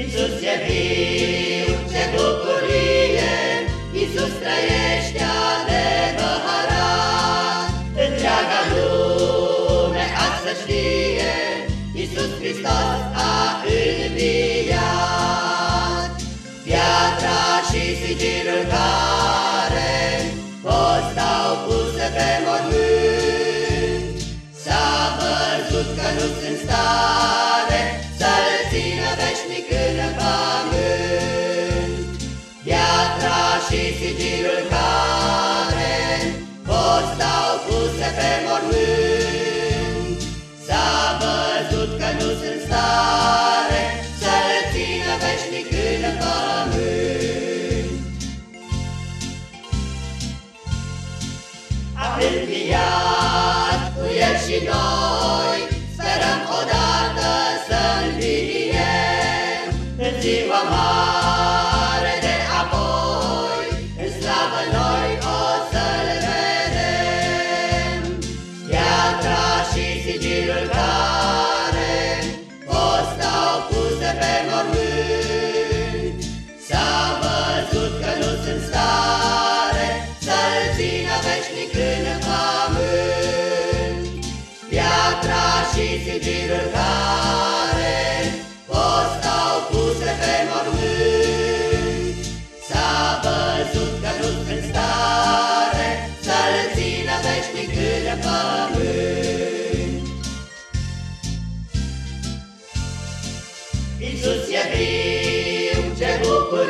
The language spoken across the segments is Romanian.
Iisus e viu, ce bucurie, Iisus trăiește adevărat. Întreaga lume azi să știe, Iisus Hristos a înviat. Piatra și sigilul care sigilul care fost au puse pe mormânt, S-a văzut că nu sunt stare să-L țină veșnic în pământ. A înviat cu El și noi, și sigilul care fost au puse pe mormânt. S-a văzut că nu sunt stare să-l țină veșnic în pământ. Iisus e viu, ce bucurie,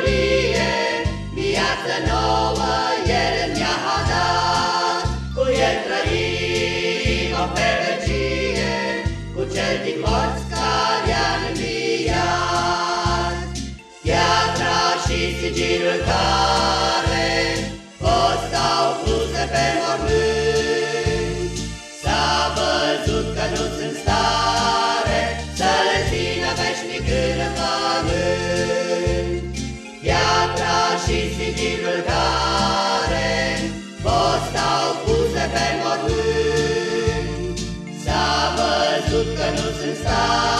viață nouă și sigilul care Fost au puse pe mormânt S-a văzut că nu sunt stare